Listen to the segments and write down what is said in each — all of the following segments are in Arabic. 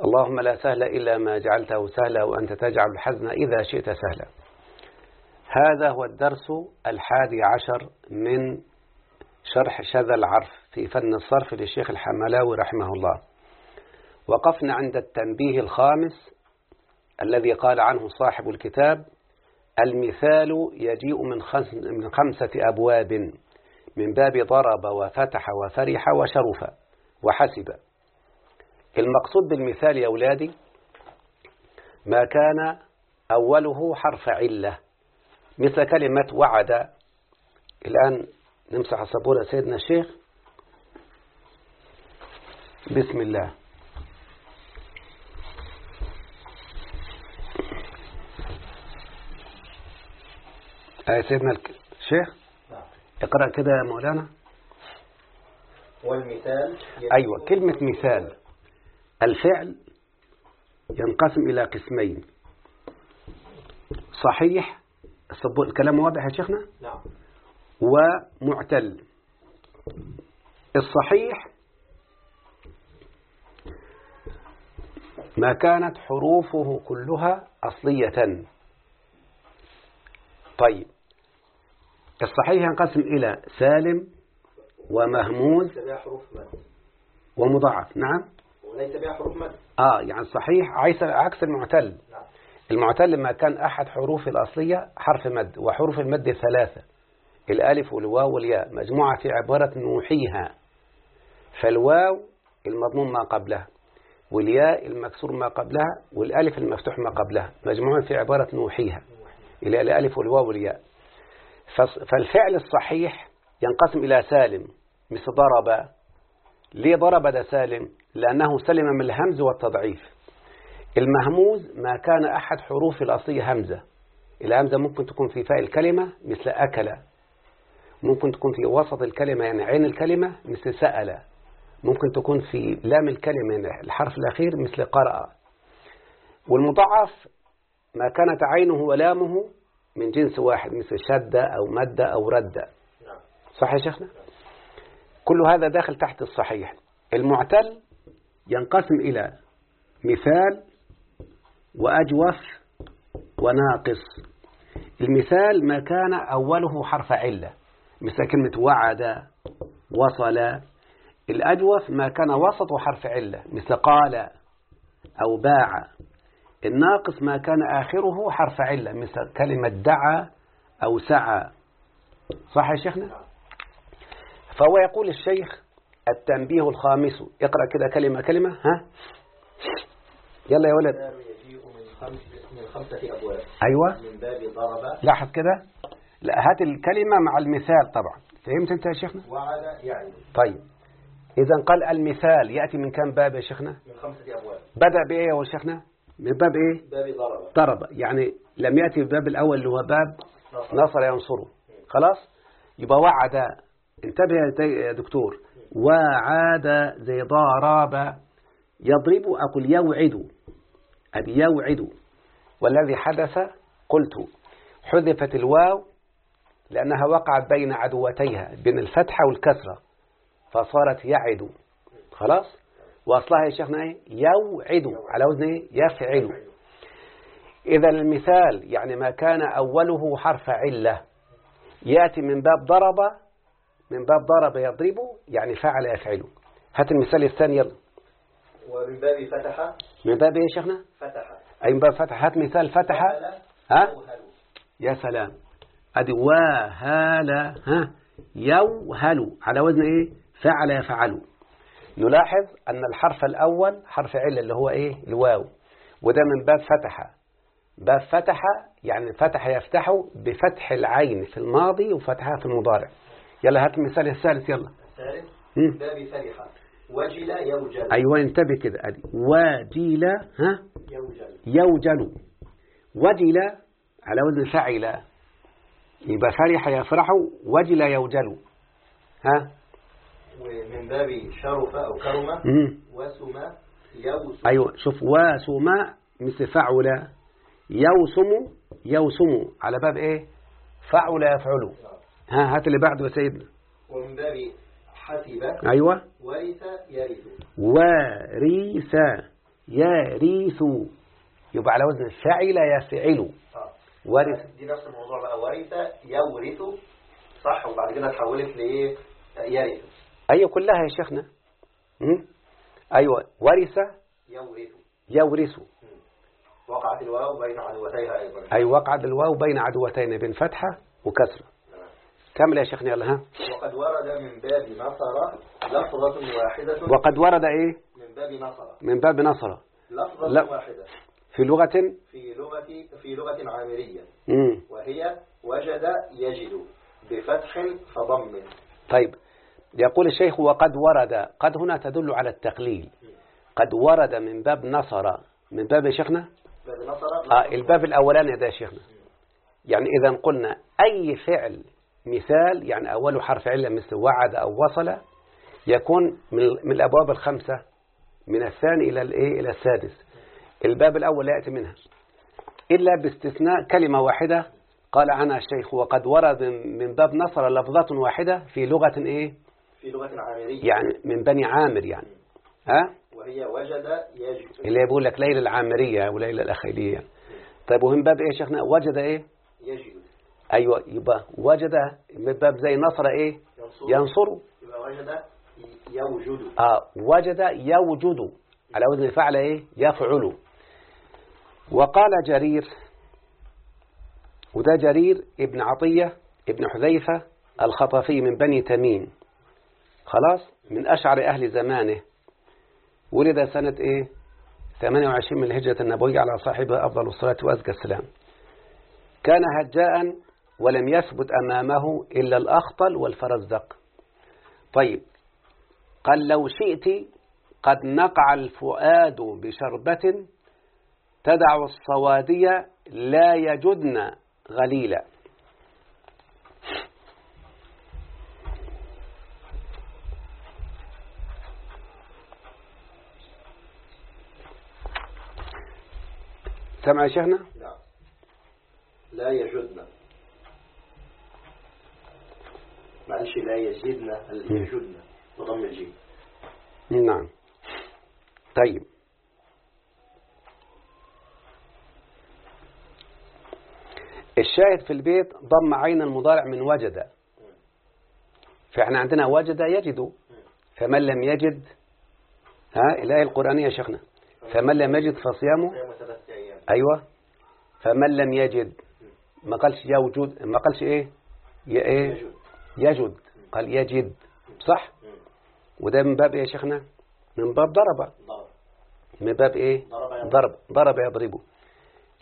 اللهم لا سهل إلا ما جعلته سهلا وأنت تجعل الحزن إذا شئت سهلا. هذا هو الدرس الحادي عشر من شرح شذا العرف في فن الصرف للشيخ الحملاوي رحمه الله. وقفنا عند التنبيه الخامس الذي قال عنه صاحب الكتاب المثال يجيء من, خمسة أبواب من باب ضرب وفتح وفرح وشرف وحسب. المقصود بالمثال يا أولادي ما كان أوله حرف علة. مثل كلمة وعد. الآن نمسح السبورة سيدنا الشيخ. بسم الله. آه سيدنا الشيخ. اقرأ كده يا مولانا. والمثال أيوة كلمة مثال. الفعل ينقسم إلى قسمين. صحيح الكلام واضح يا شيخنا؟ نعم. ومعتل. الصحيح ما كانت حروفه كلها أصلية. طيب. الصحيح ينقسم إلى سالم ومهموز ومضاعف. نعم. وليس بها حروف مد. آه يعني صحيح عكس عكس المعتل. نعم. المعتل ما كان أحد حروف الأصلية حرف مد وحروف المد ثلاثة. الألف والواو والياء مجموعة في عبارة نوحيها. فالواو المضموم ما قبلها والياء المكسور ما قبلها والألف المفتوح ما قبلها مجموعة في عبارة نوحيها. إلى الألف والواو والياء. فالفعل الصحيح ينقسم إلى سالم مثل ضرب ليه ضرب ده سالم لأنه سلم من الهمز والتضعيف. المهموز ما كان أحد حروف الأصلية همزة. الهمزة ممكن تكون في فاء الكلمة مثل أكل. ممكن تكون في وسط الكلمة يعني عين الكلمة مثل سأل. ممكن تكون في لام الكلمة يعني الحرف الأخير مثل قرأ. والمضاعف ما كانت عينه ولامه من جنس واحد مثل شد أو مد أو رد. نعم. صح يا شيخنا؟ كل هذا داخل تحت الصحيح. المعتل ينقسم إلى مثال وأجوف وناقص. المثال ما كان أوله حرف علة مثل كلمة وعد وصل. الأجوف ما كان وسطه حرف علة مثل قال أو باع. الناقص ما كان آخره حرف علة مثل كلمة دعا أو سعى. صح يا شيخنا؟ فهو يقول الشيخ التنبيه الخامس. اقرأ كده كلمة كلمة ها؟ يلا يا ولد. من خمس من خمسة أبواب. أيوة. من باب ضرب لاحظ كده؟ لا هات الكلمة مع المثال طبعا. فهمت أنت يا شيخنا؟ وعد يعني. طيب. إذا قال المثال يأتي من كم باب يا شيخنا؟ من خمسة أبواب. بدأ بإيه يا شيخنا؟ من باب إيه؟ باب ضرب ضرب يعني لم يأتي بالباب الأول اللي هو باب نصر. نصر ينصره. خلاص؟ يبقى وعد انتبه يا دكتور. وعاد زي ضرب يضرب أقول يوعد. أبي يوعد. والذي حدث قلت. حذفت الواو لأنها وقعت بين عدوتيها بين الفتحة والكسرة. فصارت يعد. خلاص؟ وأصلها يا شيخنا إيه؟ يوعد. على وزن إيه؟ يفعل. إذا المثال يعني ما كان أوله حرف علة. يأتي من باب ضرب من باب ضرب يضرب يعني فعل يفعل. هات المثال الثاني يلا. ومن باب فتح؟ من باب إيه يا شيخنا؟ فتح. أي من باب فتح. هات مثال فتح. ها. يا سلام. أدي وهال ها؟ يوهل. على وزن إيه؟ فعل يفعل. نلاحظ أن الحرف الأول حرف علة اللي هو إيه؟ الواو. وده من باب فتح. باب فتح يعني فتح يفتح بفتح العين في الماضي وفتحها في المضارع. يلا هات المثال الثالث يلا. الثالث؟ باب فرح وجل يوجل. أيوة انتبه كده. أدي. وجيل ها؟ يوجل. يوجل. وجل على وزن فعل يبقى فرح يفرح وجل يوجل. ها؟ ومن باب شرف أو كرم. مم. وسم يوسم. أيوة شوف وسم مثل فعل يوسم يوسم. على باب إيه؟ فعل يفعل. ها هات اللي بعده يا سيدنا. ومن باب حسب أيوة. ورث يرث. ورث يرث. يبقى على وزن فعل يفعل. آه. ورث. دي نفس الموضوع بقى. ورث يورث. صح وبعد كده اتحولت لايه يرث. أيوة كلها يا شيخنا. مم؟ أيوة. ورث يورث. يورث. وقعت الواو بين عدوتيها أيضا. أي وقعت الواو بين عدوتين بين فتحة وكسرة. تمام. كمل يا شيخنا يلا ها. وقد ورد من باب نصر لفظة واحدة. وقد ورد إيه؟ من باب نصر. من باب نصر. لفظة لا. واحدة. في لغة؟ في لغة في لغة عامرية. مم. وهي وجد يجد بفتح فضم. طيب. يقول الشيخ وقد ورد قد هنا تدل على التقليل. قد ورد من باب نصر. من باب يا شيخنا؟ باب نصر. آه الباب الأولاني ده يا شيخنا. يعني إذا قلنا أي فعل مثال يعني أول حرف علة مثل وعد أو وصل يكون من الأبواب الخمسة من الثاني إلى الإيه؟ إلى السادس. الباب الأول لا يأتي منها. إلا باستثناء كلمة واحدة قال عنها الشيخ وقد ورد من باب نصر لفظة واحدة في لغة إيه؟ في لغة عامرية يعني من بني عامر يعني. ها؟ وهي وجد يجد. اللي يقول لك ليلى العامرية وليلى الأخيلية. طيب ومن باب إيه شيخنا؟ وجد إيه؟ أيوة يبقى وجد من باب زي نصر إيه؟ ينصر ينصر يبقى وجد يوجد. آه وجد يوجد. على وزن فعل إيه؟ يفعل. وقال جرير وده جرير ابن عطية ابن حذيفة الخطفي من بني تميم. خلاص؟ من أشعر أهل زمانه. ولد سنة إيه؟ 28 من الهجرة النبوية على صاحبها أفضل الصلاة وأزكى السلام. كان هجاء ولم يثبت أمامه إلا الأخطل والفرزدق طيب قال لو شئت قد نقع الفؤاد بشربة تدع الصوادي لا يجدن غليلا. سمع يا شيخنا؟ نعم. لا يجدن. معلش لا يزيدن ال- يجدن بضم الجيم نعم. طيب. الشاهد في البيت ضم عين المضارع من وجد. فإحنا عندنا وجد يجد. فمن لم يجد؟ ها الآية القرآنية يا شيخنا. فمن لم يجد فصيامه؟ أيوة. فمن لم يجد؟ ما قالش يوجد ما قالش إيه؟ ي- إيه؟ يجد. قال يجد. صح؟ وده من باب إيه يا شيخنا؟ من باب ضرب. من باب إيه؟ ضرب. ضرب ضرب يضربه.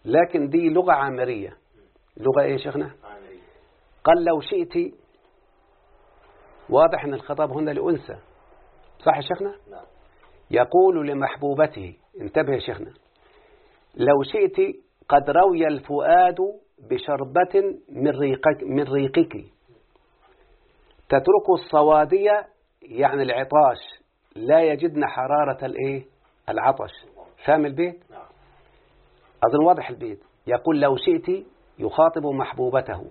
لكن دي لغة عامرية. لغة إيه يا شيخنا؟ قال لو شئت واضح أن الخطاب هنا لأنثى. صح يا شيخنا؟ يقول لمحبوبته. انتبه يا شيخنا. لو شئت قد روي الفؤاد بشربة من ريقك, من ريقك. تترك الصوادية يعني العطاش لا يجدن حرارة الإيه؟ العطش. فاهم البيت؟ نعم. أظن واضح البيت. يقول لو شئت يخاطب محبوبته.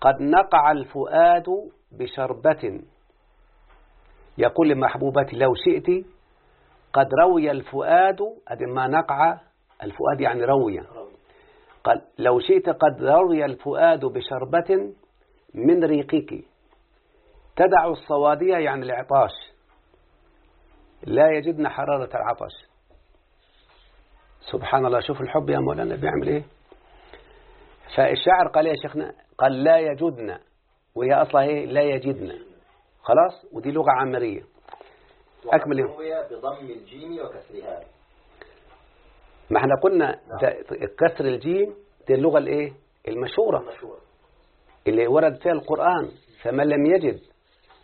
قد نقع الفؤاد بشربة. يقول لمحبوبتي لو شئت قد روي الفؤاد. ما نقع الفؤاد يعني روي. قال لو شئت قد روي الفؤاد بشربة من ريقك. تدع الصوادية يعني العطاش. لا يجدن حرارة العطش. سبحان الله شوف الحب يا مولانا بيعمل إيه؟ فالشاعر قال يا شيخنا قال لا يجدن وهي أصلا إيه؟ لا يجدن. خلاص؟ ودي لغة عامرية. أكمل بضم الجيم وكسرها. ما إحنا قلنا ده كسر الجيم دي اللغة الإيه؟ المشهورة. مشهور اللي ورد فيها القرآن فمن لم يجد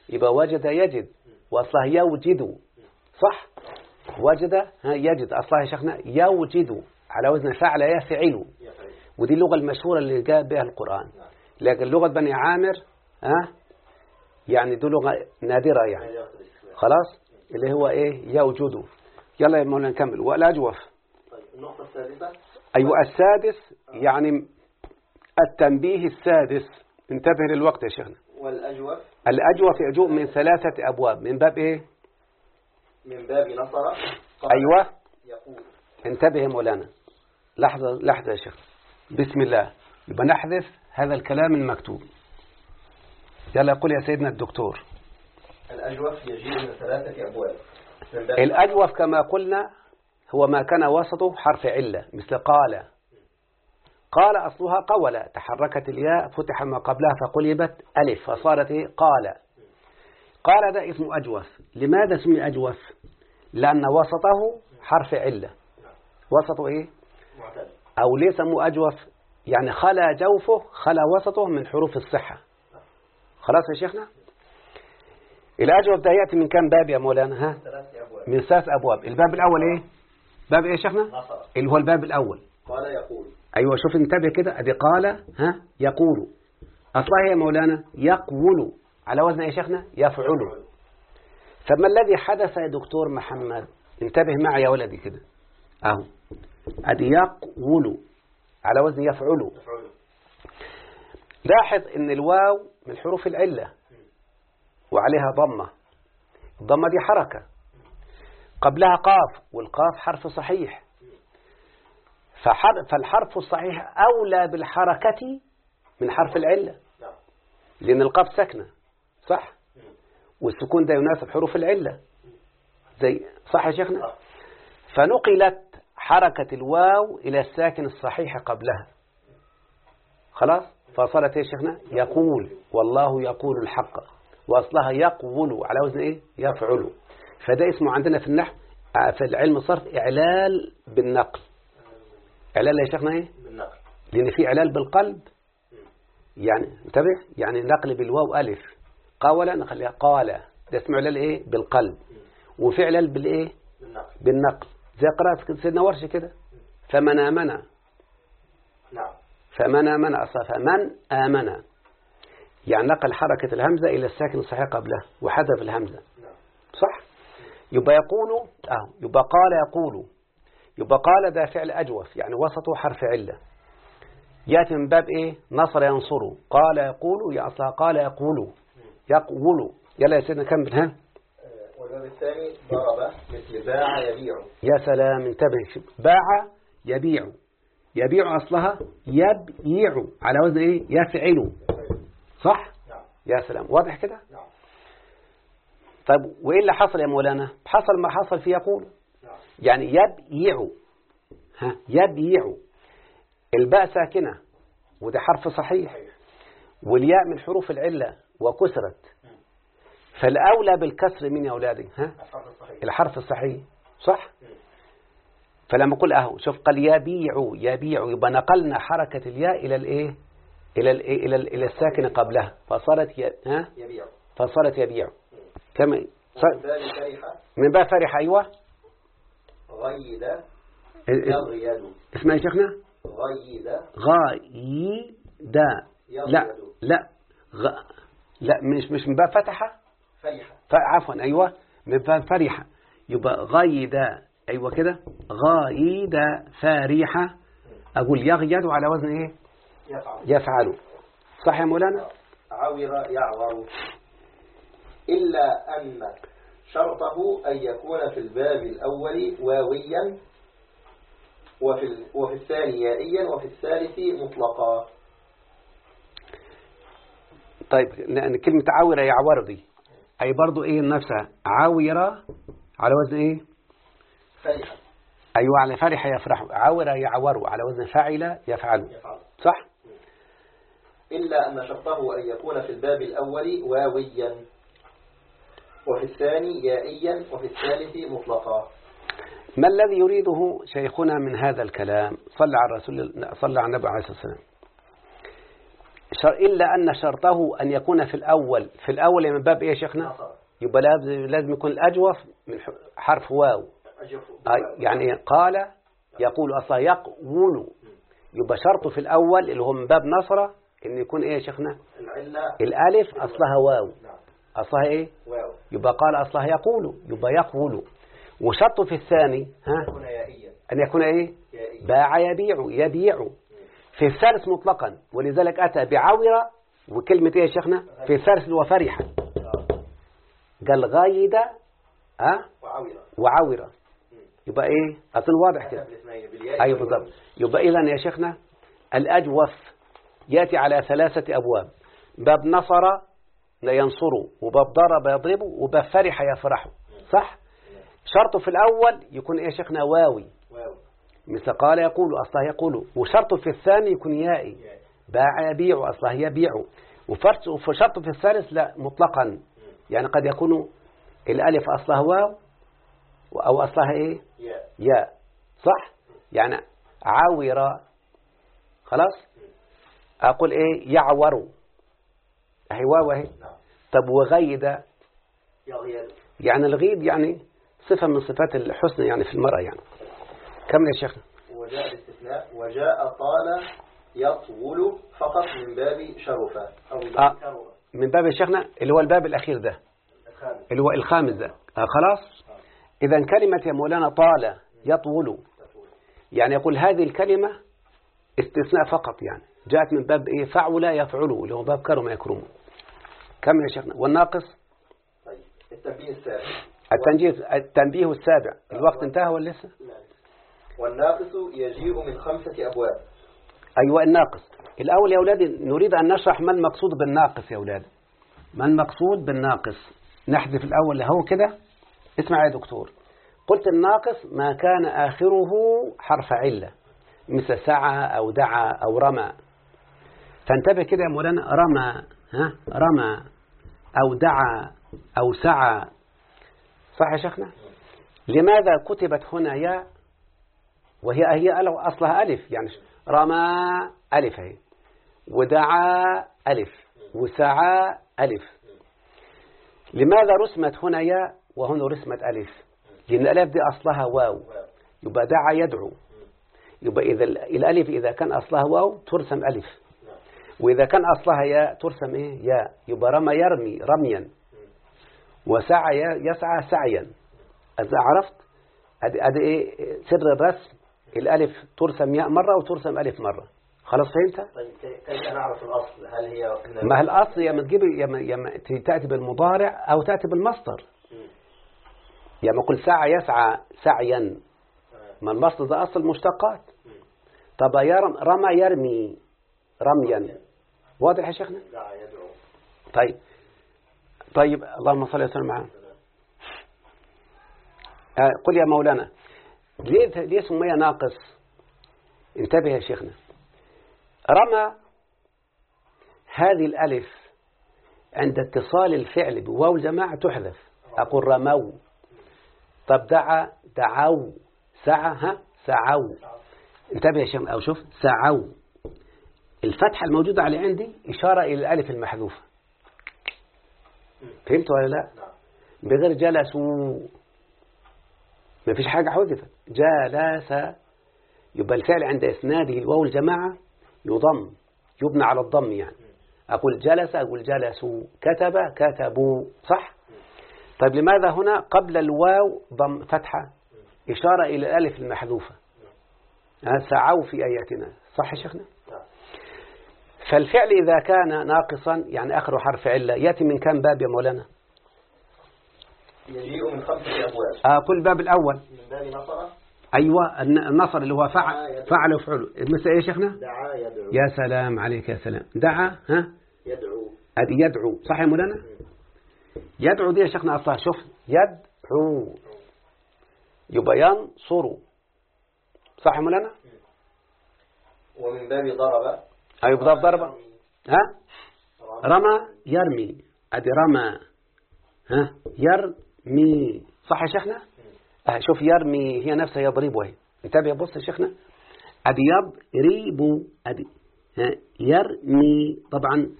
يبقى وجد يجد. وأصلها يوجد صح. وجد يجد. أصلها يا شيخنا يوجد على وزن فعل يفعل ودي اللغة المشهورة اللي جاء بها القرآن. لكن لغة بني عامر ها يعني دي لغة نادرة يعني. خلاص؟ اللي هو إيه؟ يوجد يلا يا مولانا نكمل. والأجوف النقطة السادسة أيوة السادس يعني التنبيه السادس. انتبه للوقت يا شيخنا. والأجوف. الأجوف يجوء من ثلاثة أبواب. من باب إيه؟ من باب نصر أيوة. يقول. انتبه مولانا. لحظة لحظة يا شيخ. بسم الله. يبقى نحذف هذا الكلام المكتوب. يلا يقول يا سيدنا الدكتور. الأجوف يجيء من ثلاثة أبواب. الأجوف كما قلنا هو ما كان وسطه حرف علة مثل قال قال أصلها قول تحركت الياء فتح ما قبلها فقلبت ألف فصارت إيه؟ قال. قال ده اسم أجوف لماذا اسمه أجوف لأن وسطه حرف علة. وسطه إيه؟ أو ليه سموه أجوف يعني خلا جوفه خلا وسطه من حروف الصحة. خلاص يا شيخنا؟ الأجوف ده يأتي من كام باب يا مولانا؟ ها؟ من ثلاث أبواب. الباب الأول إيه؟ باب إيه يا شيخنا؟ اللي هو الباب الأول. قال يقول. أيوة شوف انتبه كده. أدي قال ها يقول. أصلها يا مولانا. يقول. على وزن إيه يا شيخنا؟ يفعل. فما الذي حدث يا دكتور محمد؟ انتبه معي يا ولدي كده. أهو. أدي يقول. على وزن يفعل. لاحظ إن الواو من حروف العلة. وعليها ضمة. الضمة دي حركة. قبلها قاف والقاف حرف صحيح. فالحرف الصحيح أولى بالحركة من حرف العلة. لأن القاف ساكنة صح؟ والسكون ده يناسب حروف العلة. زي صح يا شيخنا. فنقلت حركة الواو إلى الساكن الصحيح قبلها. خلاص؟ فصارت يا شيخنا؟ يقول. والله يقول الحق. وأصلها يقول. على وزن إيه؟ يفعل. فده اسمه عندنا في النحو آه، في العلم الصرف إعلال بالنقل. إعلال يا شيخنا إيه؟ بالنقل. لأن في إعلال بالقلب. يعني انتبه. يعني نقل بالواو ألف. قاول نخليها قال ده اسمه إعلال إيه؟ بالقلب. وفي إعلال بالإيه؟ بالنقل. بالنقل. زي قراءة سيدنا ورش كده. فمن آمن. نعم. فمن آمن. أصلا فمن آمن. يعني نقل حركة الهمزة إلى الساكن الصحيح قبلها وحذف الهمزة. نعم. صح؟ يبقى يقول. أهو يبقى قال يقول. يبقى قال ده فعل أجوف يعني وسطه حرف علة. يأتي من باب إيه؟ نصر ينصر. قال يقول يا أصلها قال يقول. يقول. يلا يا سيدنا كمل ها؟ والباب الثاني ضرب مثل باع يبيع. يا سلام انتبه. باع يبيع. يبيع أصلها يبيع. على وزن إيه؟ يفعل. صح؟ نعم. يا سلام. واضح كده؟ نعم. طيب وإيه اللي حصل يا مولانا؟ حصل ما حصل في يقول. يعني يبيع ها يبيع الباء ساكنة وده حرف صحيح. والياء من حروف العلة وكسرت. فالأولى بالكسر من يا أولادي ها؟ الحرف الصحيح. صح؟ فلما أقول أهو شوف قال يبيع يبيع يبقى نقلنا حركة الياء إلى الإيه؟ إلى الإيه؟ إلى, إلى الساكن قبلها. فصارت ي... ها؟ يبيع فصارت يبيع كما ومن صار- باب فرح من باب فرح أيوة. غيد ال- يغيد اسمها يا شيخنا. غيد غايدا لا لا غ... لا مش مش من باب فتحة؟ فرح ف- عفوا أيوة من باب فرحة يبقى غايدا أيوة كده غايدا فرحة أقول يغيد على وزن إيه؟ يفعل. يفعل. صح يا مولانا؟ عور يعور. إلا أن شرطه أن يكون في الباب الأول واويا وفي, وفي الثاني يائيا وفي الثالث مطلقا. طيب لأن كلمة عاورة يعور دي أي برضو إيه نفسها؟ عاورة على وزن إيه؟ فرح أيوة على فرح يفرح. عاورة يعور على وزن فاعل يفعل. يفعل. صح؟ إلا أن شرطه أن يكون في الباب الأول واويا. وفي الثاني يائيا وفي الثالث مطلقا. ما الذي يريده شيخنا من هذا الكلام؟ صلى على الرسول صلى على النبي عليه الصلاة والسلام. إلا أن شرطه أن يكون في الأول في الأول من باب إيه يا شيخنا؟ يبقى لازم يكون الأجوف من حرف واو. آه، يعني قال يقول أصلا يقول. يبقى شرطه في الأول اللي هو من باب نصرة إن يكون إيه يا شيخنا؟ الألف أصلها واو. نعم. أصلها إيه؟ واو. يبقى قال أصلها يقول يبقى يقول. وشرطه في الثاني ها؟ أن يكون إيه؟ باع يبيع يبيع. في الثالث مطلقا ولذلك أتى بعورة وكلمة إيه يا شيخنا؟ في الثالث فرح آه. قال غايدة أه وعويرة وعورة يبقى إيه؟ أصل واضح كده. أيوة بالضبط. يبقى إذا يا شيخنا الأجوف يأتي على ثلاثة أبواب. باب نصر لا ينصره وباب ضرب يضربه وباب فرح يفرحه صح؟ شرطه في الأول يكون إيه يا شيخنا؟ واوي. واو مثل قال يقول أصلا يقول وشرطه في الثاني يكون يائي. باع يبيع أصلا يبيع. وشرطه في الثالث لا مطلقا. يعني قد يكون الألف أصلها واو أو أصلها إيه؟ ياء. ياء. صح؟ يعني عاورة خلاص؟ أقول إيه؟ يعور. أهي واو نعم طب وغيد يغير يعني الغيد يعني صفة من صفات الحسن يعني في المرأة يعني. كمل يا شيخنا؟ وجاء الاستثناء وجاء طال يطول فقط من باب شرفة. أو من آه. باب كرمة من باب شيخنا اللي هو الباب الأخير ده. الخامس. اللي هو الخامس ده. آه خلاص؟ إذا كلمة يا مولانا طال يطول. يعني يقول هذه الكلمة استثناء فقط يعني. جاءت من باب إيه؟ فعل يفعل اللي هو باب كرم يكرم كمل يا شيخنا؟ والناقص؟ طيب التنبيه السابع. التنجيه التنبيه السابع. الوقت انتهى ولا لسه؟ والناقص يجيء من خمسة أبواب. أيوة الناقص. الأول يا أولادي نريد أن نشرح ما المقصود بالناقص يا أولادي. ما المقصود بالناقص؟ نحذف الأول هو كده. اسمع يا دكتور. قلت الناقص ما كان آخره حرف علة. مثل سعى أو دعا أو رمى. فانتبه كده يا مولانا رمى ها؟ رمى. أو دعا أو سعى. صح يا شيخنا؟ لماذا كتبت هنا ياء وهي هي أصلها ألف يعني رمى ألف هي. ودعا ألف وسعى ألف. لماذا رسمت هنا ياء وهنا رسمت ألف؟ لأن الألف دي أصلها واو. يبقى دعا يدعو. يبقى إذا الألف إذا كان أصلها واو ترسم ألف. وإذا كان أصلها ياء ترسم إيه؟ ياء يبقى رمى يرمي رميا. وسعى يسعى سعيا. إذا عرفت؟ أدي أدي إيه؟ سر الرسم. الألف ترسم ياء مرة وترسم ألف مرة. خلاص فهمت؟ طيب كي- كيف نعرف الأصل؟ هل هي ما هي الأصل؟ يا ما تجيب يا ما يا ما تأتي بالمضارع أو تأتي بالمصدر. يا ما قل سعى يسعى سعيا. ما المصدر ده أصل المشتقات مم. طب يرم رمى يرمي رميا. واضح يا شيخنا؟ يدعو. طيب. طيب اللهم صل وسلم معه آه قل يا مولانا ليه ليه سمي ناقص. انتبه يا شيخنا. رمى هذه الألف عند اتصال الفعل بواو الجماعة تحذف. أقول رموا. طب دعا دعوا. سعى ها؟ سعوا. انتبه يا شيخنا أو شوف. سعوا. الفتحة الموجودة على عندي إشارة إلى الألف المحذوفة. فهمت ولا لا؟ نعم. بغير جلسوا. ما فيش حاجة حذفت. جلس. يبقى الفعل عند إسناده الواو الجماعة يضم يبنى على الضم يعني. أقول جلس أقول جلسوا. كتب كتبوا. صح؟ طيب لماذا هنا قبل الواو ضم فتحة؟ إشارة إلى الألف المحذوفة. ها، سعوا في آياتنا. صح يا شيخنا؟ نعم. فالفعل إذا كان ناقصا يعني آخر حرف علة يأتي من كم باب يا مولانا؟ يجيء من خمسة أبواب آه كل باب الأول. من باب نصر. أيوة الن- النصر اللي هو فعل فعل وفعل. مثل إيه شيخنا؟ دعا يدعو. يا سلام عليك يا سلام. دعا ها؟ يدعو. يدعو. صح يا مولانا؟ يدعو دي يا شيخنا أصلا شوف يدعو. يبقى ينصر. صح يا مولانا؟ ومن باب ضرب. أيوة بضرب ضربة. ها؟ رمى يرمي. أدي رمى. ها؟ يرمي. صح يا شيخنا؟ آه شوف يرمي هي نفسها يضرب وهي. انتبه بص يا شيخنا. أدي يضرب أدي. يرمي. طبعا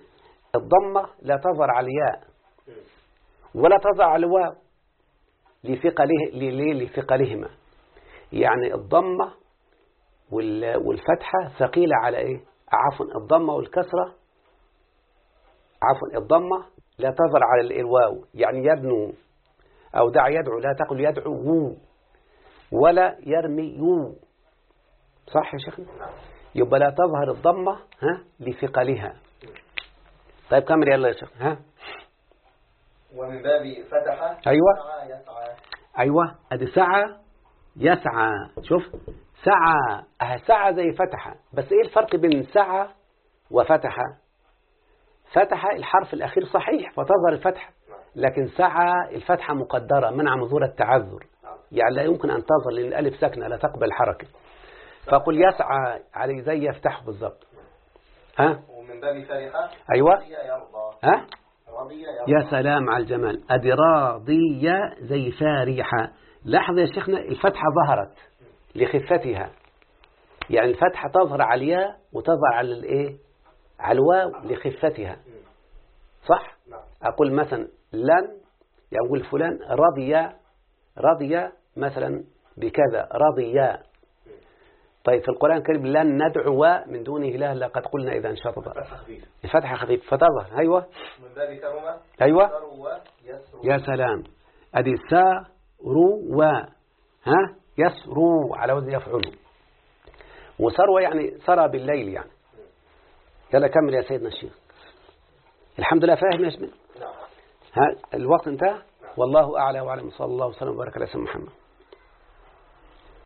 الضمة لا تظهر على الياء. ولا تظهر على الواو. لثقله لثقلهما. يعني الضمة وال- والفتحة ثقيلة على إيه؟ عفوا الضمة والكسرة. عفوا الضمة لا تظهر على ال- الواو يعني يبنو أو دع يدعو لا تقل يدعو ولا يرمي يو. صح يا شيخنا؟ يبقى لا تظهر الضمة ها لثقلها. طيب كمل يلا يا شيخ ها. ومن باب فتح. أيوة. سعى يسعى. أيوة أدي سعى يسعى. شوف. سعى أه سعى زي فتح. بس إيه الفرق بين سعى وفتح؟ فتح الحرف الأخير صحيح فتظهر الفتحة لكن سعى الفتحة مقدرة منع مظهور التعذر. يعني لا يمكن أن تظهر لأن الألف ساكنة لا تقبل حركة. فقل يسعى عليه زي يفتح بالضبط. ها؟ ومن باب فرح أيوة. يرضى ها؟ رضي يرضى يا سلام على الجمال. أدي راضية زي فارحة. لاحظ يا شيخنا الفتحة ظهرت. لخفتها. يعني الفتحة تظهر على الياء وتظهر على الايه؟ على الواو لخفتها. صح؟ نعم. أقول مثلا لن يقول فلان رضي رضي مثلا بكذا رضي. طيب في القرآن الكريم لن ندعو من دونه إله لقد قلنا إذا انشطب الفتحة خفيف فتظهر. أيوة. من باب كرمة أيوة. يا سلام. أدي ساروا ها؟ يسروا على وزن يفعلوا وسروة يعني سرى بالليل يعني. يلا كمل يا سيدنا الشيخ. الحمد لله فاهم يا شمل نعم. ها الوقت انتهى. والله أعلى وأعلم. صلى الله وسلم وبارك على سيدنا محمد.